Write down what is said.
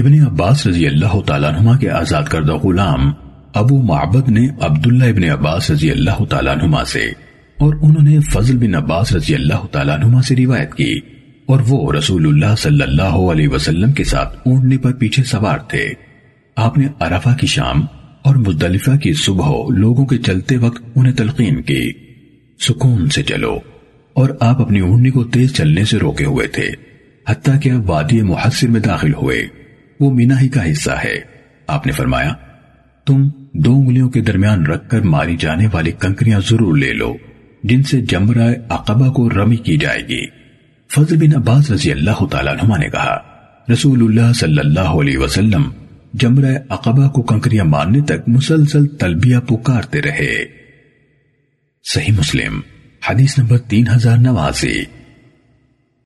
ابن عباس رضی اللہ تعالیٰ عنہ کے آزاد کردہ غلام ابو معبد نے عبداللہ ابن عباس رضی اللہ تعالیٰ عنہ سے اور انہوں نے فضل بن عباس رضی اللہ تعالیٰ عنہ سے روایت کی اور وہ رسول اللہ صلی اللہ علیہ وسلم کے ساتھ اونٹنے پر پیچھے سوار تھے۔ آپ نے عرفہ کی شام اور مزدلفہ کی صبح لوگوں کے چلتے وقت انہیں تلقین کی۔ سکون سے چلو اور آپ اپنی اونٹنی کو تیز چلنے سے روکے ہوئے تھے، حتیٰ کہ آپ وادی محسر میں داخل ہوئے۔ وہ مینا ہی کا حصہ ہے۔ آپ نے فرمایا، تم دو انگلیوں کے درمیان رکھ کر ماری جانے والی کنکریاں ضرور لے لو، جن سے جمرہ عقبہ کو رمی کی جائے گی۔ فضل بن عباس رضی اللہ تعالیٰ نما نے کہا، رسول اللہ صلی اللہ علیہ وسلم جمرہ عقبہ کو کنکریاں مارنے تک مسلسل تلبیہ پکارتے رہے۔ صحیح مسلم، حدیث نمبر تین ہزار نواسی۔